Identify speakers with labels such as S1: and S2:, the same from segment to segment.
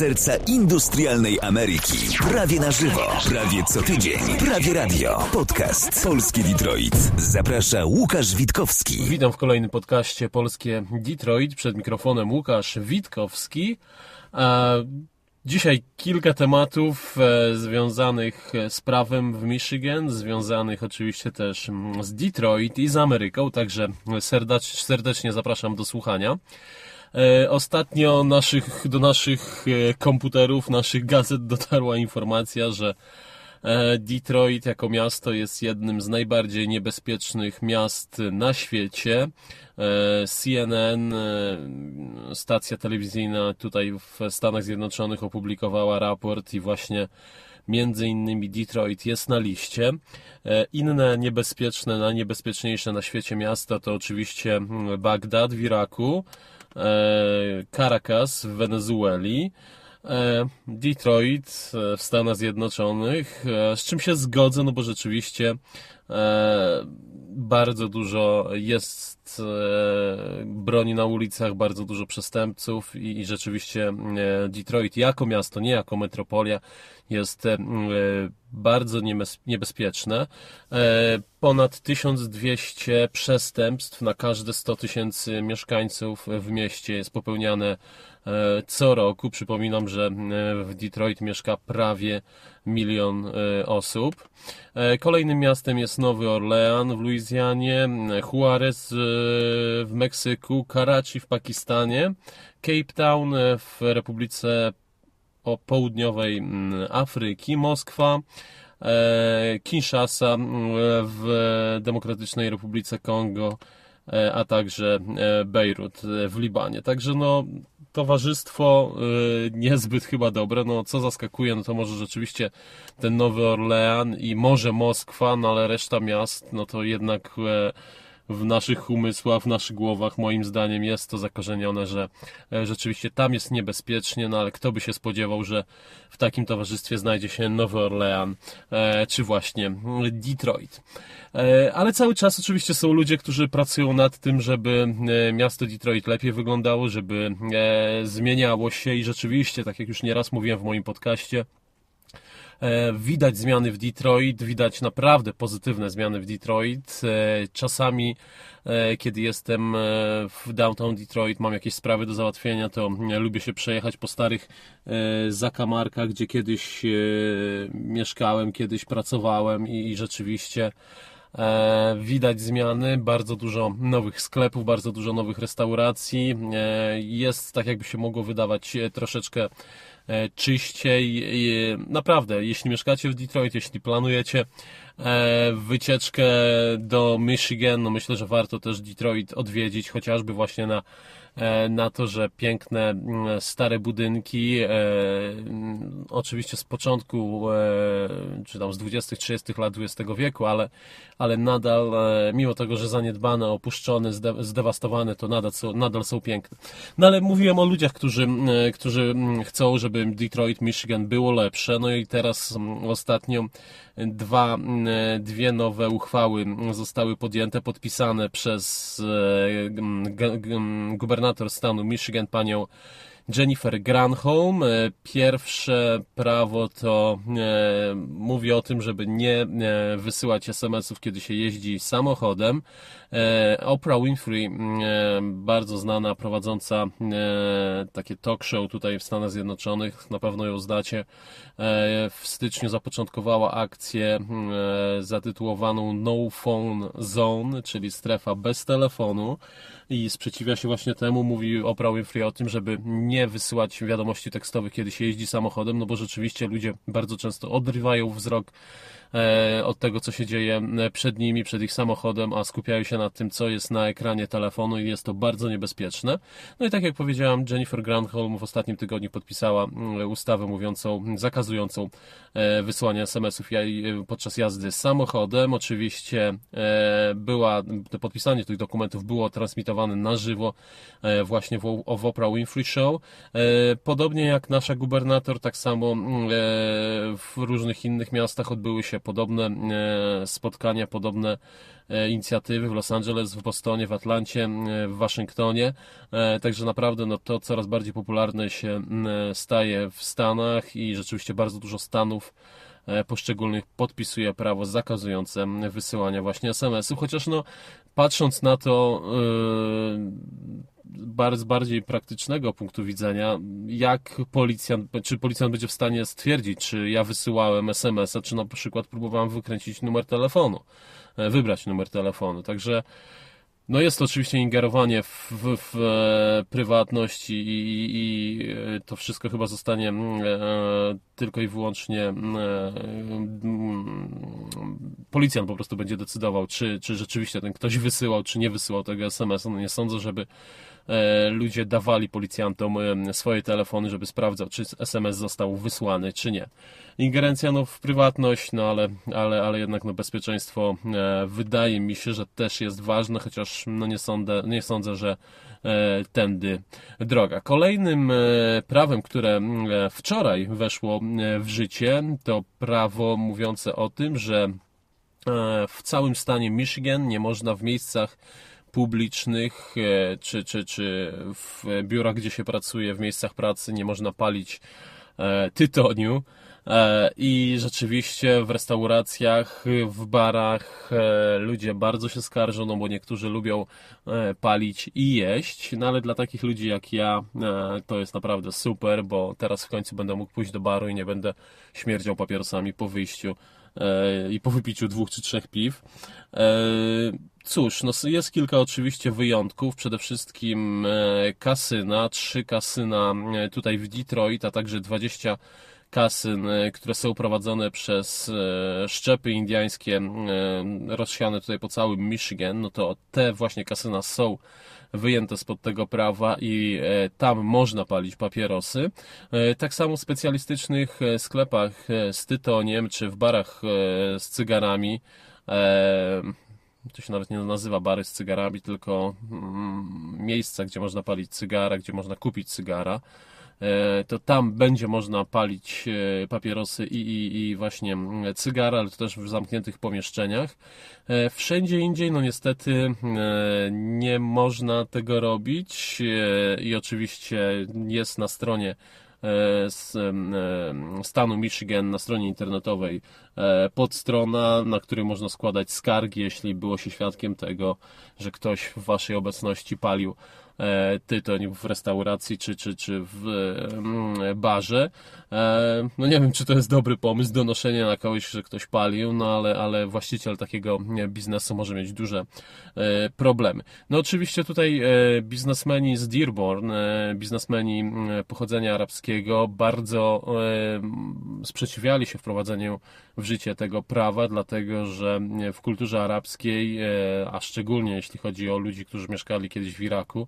S1: Serca industrialnej Ameryki. Prawie na żywo, prawie co tydzień. Prawie radio. Podcast Polski Detroit. Zaprasza Łukasz Witkowski.
S2: Witam w kolejnym podcaście Polskie Detroit. Przed mikrofonem Łukasz Witkowski. Dzisiaj kilka tematów e, związanych z prawem w Michigan, związanych oczywiście też mm, z Detroit i z Ameryką, także serdecznie zapraszam do słuchania. E, ostatnio naszych, do naszych e, komputerów, naszych gazet dotarła informacja, że e, Detroit jako miasto jest jednym z najbardziej niebezpiecznych miast na świecie. CNN, stacja telewizyjna tutaj w Stanach Zjednoczonych opublikowała raport i właśnie między innymi Detroit jest na liście. Inne niebezpieczne, najniebezpieczniejsze na świecie miasta to oczywiście mm, Bagdad w Iraku, Caracas w Wenezueli, e, Detroit e, w Stanach Zjednoczonych, z czym się zgodzę, no bo rzeczywiście bardzo dużo jest broni na ulicach, bardzo dużo przestępców i, rzeczywiście Detroit jako miasto, nie jako metropolia jest bardzo niebezpieczne. Ponad 1200 przestępstw na każde 100 tysięcy mieszkańców w mieście jest popełniane e, co roku. Przypominam, że e, w Detroit mieszka prawie milion e, osób. Kolejnym miastem jest Nowy Orlean w Luizjanie, Juarez w Meksyku, Karachi w Pakistanie, Cape Town w Republice Południowej Afryki, Moskwa, E, Kinshasa w Demokratycznej Republice Kongo, e, a także e, Bejrut w Libanie. Także no, towarzystwo niezbyt chyba dobre. No, co zaskakuje, no to może rzeczywiście ten Nowy Orlean i może Moskwa, no ale reszta miast, no to jednak w naszych umysłach, w naszych głowach, moim zdaniem jest to zakorzenione, że e, rzeczywiście tam jest niebezpiecznie, no ale kto by się spodziewał, że w takim towarzystwie znajdzie się Nowy Orlean, e, czy właśnie Detroit. E, ale cały czas oczywiście są ludzie, którzy pracują nad tym, żeby miasto Detroit lepiej wyglądało, żeby zmieniało się i rzeczywiście, tak jak już nieraz mówiłem w moim podcaście, widać zmiany w Detroit, widać naprawdę pozytywne zmiany w Detroit. E, czasami, e, kiedy jestem w downtown Detroit, mam jakieś sprawy do załatwienia, to lubię się przejechać po starych zakamarkach, gdzie kiedyś mieszkałem, kiedyś pracowałem i rzeczywiście widać zmiany, bardzo dużo nowych sklepów, bardzo dużo nowych restauracji. Jest, tak jakby się mogło wydawać, troszeczkę E, czyściej. Naprawdę, jeśli mieszkacie w Detroit, jeśli planujecie e, wycieczkę do Michigan, no myślę, że warto też Detroit odwiedzić, chociażby właśnie na E, na to, że piękne mm, stare budynki, e, mm, oczywiście z początku, e, czy tam z 20-30 lat XX wieku, ale, ale nadal, mimo tego, że zaniedbane, opuszczone, zdewastowane, to nadal są, nadal są piękne. No ale mówiłem o ludziach, którzy, którzy chcą, żeby Detroit, Michigan było lepsze, no i teraz ostatnio dwa, dwie nowe uchwały zostały podjęte, podpisane przez gubernatora gubernator stanu Michigan panią Jennifer Granholm. E, pierwsze prawo to e, mówi o tym, żeby nie e, wysyłać SMS-ów, kiedy się jeździ samochodem. E, Oprah Winfrey, e, bardzo znana, prowadząca e, takie talk show tutaj w Stanach Zjednoczonych, na pewno ją zdacie, w styczniu zapoczątkowała akcję zatytułowaną No Phone Zone, czyli strefa bez telefonu i sprzeciwia się właśnie temu, mówi Oprah Winfrey o tym, żeby nie wysyłać wiadomości tekstowych, kiedy się jeździ samochodem, no bo rzeczywiście ludzie bardzo często odrywają wzrok od tego, co się dzieje e, przed nimi, przed ich samochodem, a skupiają się na tym, co jest na ekranie telefonu i jest to bardzo niebezpieczne. No i tak jak powiedziałam, Jennifer Granholm w ostatnim tygodniu podpisała mm, ustawę mówiącą, zakazującą e, wysyłania SMS-ów podczas jazdy samochodem. Oczywiście była, to podpisanie tych dokumentów było transmitowane na żywo właśnie w, w Oprah Winfrey Show. Podobnie jak nasza gubernator, tak samo mm, w różnych innych miastach odbyły się podobne spotkania, podobne inicjatywy w Los Angeles, w Bostonie, w Atlancie, w Waszyngtonie. Także naprawdę no, to coraz bardziej popularne się staje w Stanach i rzeczywiście bardzo dużo stanów E, poszczególnych podpisuje prawo zakazujące wysyłania właśnie SMS-ów, chociaż no patrząc na to yy, z bardziej praktycznego punktu widzenia, jak policjant, czy policjant będzie w stanie stwierdzić, czy ja wysyłałem SMS-a, czy na przykład próbowałem wykręcić numer telefonu, e, wybrać numer telefonu, także no jest to oczywiście ingerowanie w, w, w e, prywatność i, i, e, to wszystko chyba zostanie mm, e, tylko i wyłącznie mm, e, mm, policjant po prostu będzie decydował, czy, czy rzeczywiście ten ktoś wysyłał, czy nie wysyłał tego SMS-a. No nie sądzę, żeby E, ludzie dawali policjantom e, swoje telefony, żeby sprawdzał, czy SMS został wysłany, czy nie. Ingerencja no, w prywatność, no ale, ale, ale jednak no, bezpieczeństwo e, wydaje mi się, że też jest ważne, chociaż no, nie, sądzę, nie sądzę, że tędy droga. Kolejnym prawem, które wczoraj weszło w życie, to prawo mówiące o tym, że w całym stanie Michigan nie można w miejscach publicznych, e, czy, czy, czy w biurach, gdzie się pracuje, w miejscach pracy nie można palić e, tytoniu. E, I rzeczywiście w restauracjach, w barach ludzie bardzo się skarżą, no bo niektórzy lubią palić i jeść, no ale dla takich ludzi jak ja to jest naprawdę super, bo teraz w końcu będę mógł pójść do baru i nie będę śmierdział papierosami po wyjściu i po wypiciu dwóch czy trzech piw. Cóż, no jest kilka oczywiście wyjątków. Przede wszystkim e, kasyna, trzy kasyna e, tutaj w Detroit, a także 20 kasyn, e, które są prowadzone przez szczepy indiańskie rozsiane tutaj po całym Michigan, no to te właśnie kasyna są wyjęte spod tego prawa i tam można palić papierosy. Tak samo w specjalistycznych sklepach z tytoniem czy w barach z cygarami to się nawet nie nazywa bary z cygarami, tylko mm, miejsca, gdzie można palić cygara, gdzie można kupić cygara, e, to tam będzie można palić e, papierosy i, i, i właśnie mm, cygara, ale to też w zamkniętych pomieszczeniach. E, wszędzie indziej, no niestety nie można tego robić i oczywiście jest na stronie z stanu Michigan na stronie internetowej E, podstrona, na której można składać skargi, jeśli było się świadkiem tego, że ktoś w waszej obecności palił e, tytoń w restauracji czy, czy, czy w mm, barze. E, no nie wiem, czy to jest dobry pomysł, donoszenie na kogoś, że ktoś palił, no ale, ale właściciel takiego biznesu może mieć duże problemy. No oczywiście tutaj biznesmeni z Dearborn, biznesmeni pochodzenia arabskiego bardzo sprzeciwiali się wprowadzeniu w życie tego prawa, dlatego że w kulturze arabskiej, e, a szczególnie jeśli chodzi o ludzi, którzy mieszkali kiedyś w Iraku, e,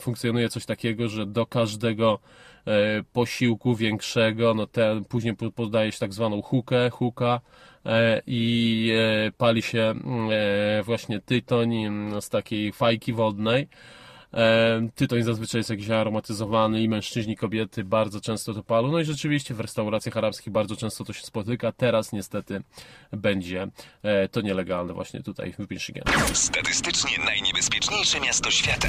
S2: funkcjonuje coś takiego, że do każdego e, posiłku większego, no ten później podaje się tak zwaną hukę, huka i pali się właśnie tytoń z takiej fajki wodnej. E, tytoń zazwyczaj jest jakiś aromatyzowany i mężczyźni, kobiety bardzo często to palą. No i rzeczywiście w restauracjach arabskich bardzo często to się spotyka. Teraz niestety będzie e, to nielegalne właśnie tutaj w Michigan.
S1: Statystycznie najniebezpieczniejsze miasto świata.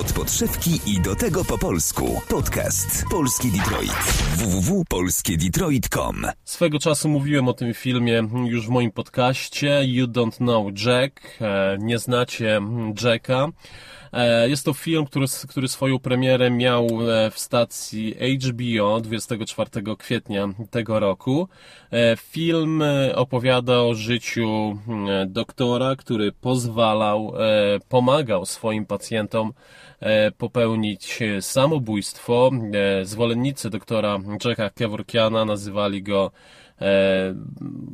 S1: Od podszewki i do tego po polsku. Podcast Polski Detroit. www.polskiedetroit.com
S2: Swego czasu mówiłem o tym filmie już w moim podcaście You Don't Know Jack. E, nie znacie Jacka. E, jest to film, który, który swoją premierę miał e, w stacji HBO 24 kwietnia tego roku. E, film opowiada o życiu doktora, który pozwalał, pomagał swoim pacjentom popełnić samobójstwo. Zwolennicy doktora Jacka Kevorkiana nazywali go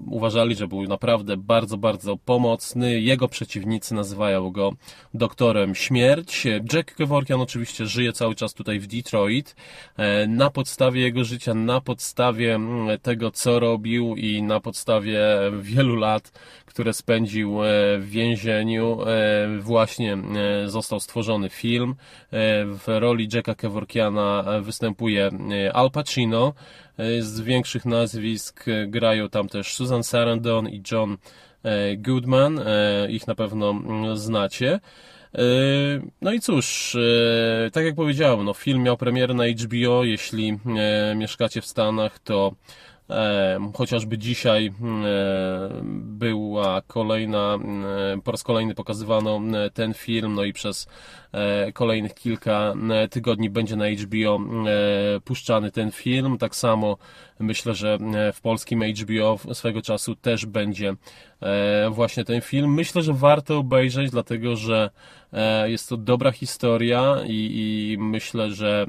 S2: uważali, że był naprawdę bardzo, bardzo pomocny. Jego przeciwnicy nazywają go doktorem śmierć. Jack Kevorkian oczywiście żyje cały czas tutaj w Detroit. E, na podstawie jego życia, na podstawie mm, tego, co robił i na podstawie wielu lat, które spędził e, w więzieniu, e, właśnie e, został stworzony film. W roli Jacka Kevorkiana występuje Al Pacino. Z większych nazwisk grają tam też Susan Sarandon i John Goodman. Ich na pewno mm, znacie. No i cóż, tak jak powiedziałem, no film miał premierę na HBO. Jeśli mieszkacie w Stanach, to Chociażby dzisiaj e, była kolejna, e, po raz kolejny pokazywano e, ten film, no i przez kolejnych kilka tygodni będzie na HBO puszczany ten film. Tak samo myślę, że w polskim HBO swego czasu też będzie właśnie ten film. Myślę, że warto obejrzeć, dlatego że jest to dobra historia i, i myślę, że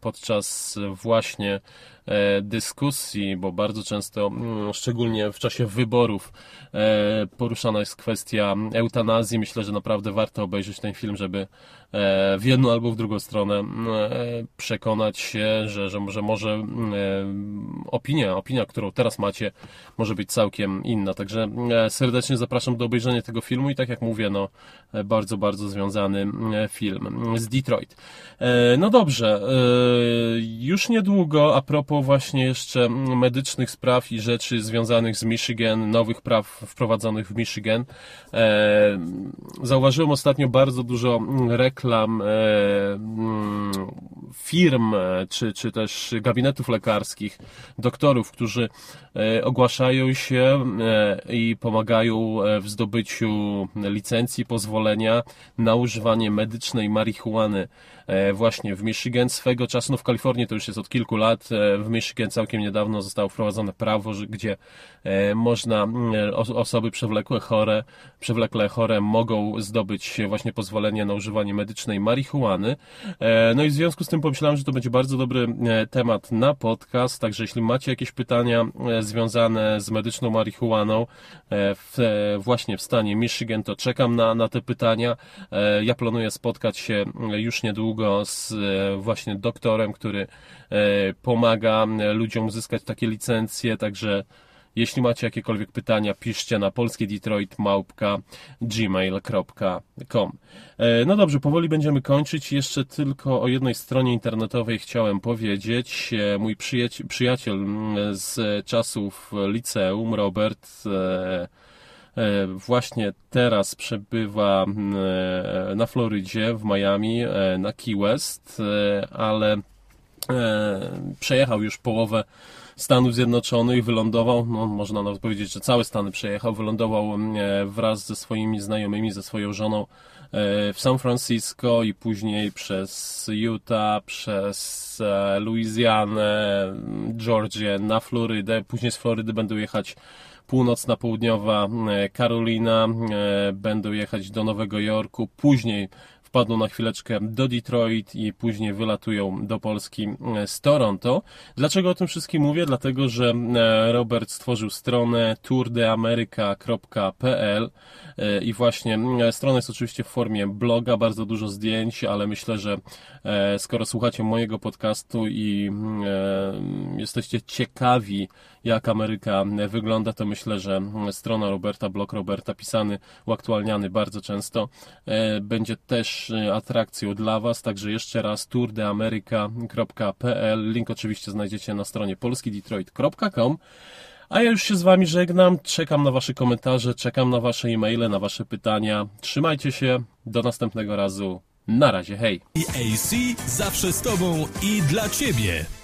S2: podczas właśnie E, dyskusji, bo bardzo często, mm, szczególnie w czasie wyborów, e, poruszana jest kwestia eutanazji. Myślę, że naprawdę warto obejrzeć ten film, żeby e, w jedną albo w drugą stronę przekonać się, że, że, że może opinia, opinia, którą teraz macie, może być całkiem inna. Także serdecznie zapraszam do obejrzenia tego filmu i tak jak mówię, no bardzo, bardzo związany film z Detroit. No dobrze, już niedługo, a propos właśnie jeszcze medycznych spraw i rzeczy związanych z Michigan, nowych praw wprowadzonych w Michigan. E, zauważyłem ostatnio bardzo dużo reklam e, mm, firm, e, czy, czy też gabinetów lekarskich, doktorów, którzy e, ogłaszają się i pomagają w zdobyciu licencji, pozwolenia na używanie medycznej marihuany właśnie w Michigan. Swego czasu, no w Kalifornii to już jest od kilku lat, w Michigan całkiem niedawno zostało wprowadzone prawo, gdzie można, osoby przewlekłe chore, przewlekle chore mogą zdobyć właśnie pozwolenie na używanie medycznej marihuany. No i w związku z tym pomyślałem, że to będzie bardzo dobry e, temat na podcast, także jeśli macie jakieś pytania e, związane z medyczną marihuaną e, w, właśnie w stanie Michigan, to czekam na, na te pytania. Ja planuję spotkać się już niedługo z właśnie doktorem, który pomaga ludziom uzyskać takie licencje, także jeśli macie jakiekolwiek pytania, piszcie na polskiedetroit.gmail.com e, No dobrze, powoli będziemy kończyć. Jeszcze tylko o jednej stronie internetowej chciałem powiedzieć. E, mój przyjaciel z czasów liceum, Robert, e, właśnie teraz przebywa na Florydzie, w Miami, na Key West, ale przejechał już połowę Stanów Zjednoczonych, wylądował, no można nawet powiedzieć, że całe Stany przejechał, wylądował e, wraz ze swoimi znajomymi, ze swoją żoną e, w San Francisco i później przez Utah, przez e, Louisianę, Georgię, na Florydę. Później z Florydy będą jechać północna, południowa Karolina, będą jechać do Nowego Jorku, później wpadną na chwileczkę do Detroit i później wylatują do Polski e, z Toronto. Dlaczego o tym wszystkim mówię? Dlatego, że e, Robert stworzył stronę tourdeamerica.pl e, i właśnie strona jest oczywiście w formie bloga, bardzo dużo zdjęć, ale myślę, że skoro słuchacie mojego podcastu i jesteście ciekawi, jak Ameryka wygląda, to myślę, że strona Roberta, blog Roberta, pisany, uaktualniany bardzo często, będzie też atrakcją dla Was, także jeszcze raz tourdeameryka.pl, link oczywiście znajdziecie na stronie polskidetroit.com. A ja już się z Wami żegnam, czekam na Wasze komentarze, czekam na Wasze e-maile, na Wasze pytania. Trzymajcie się, do następnego razu. Na razie, hej!
S1: EAC zawsze z Tobą i dla Ciebie.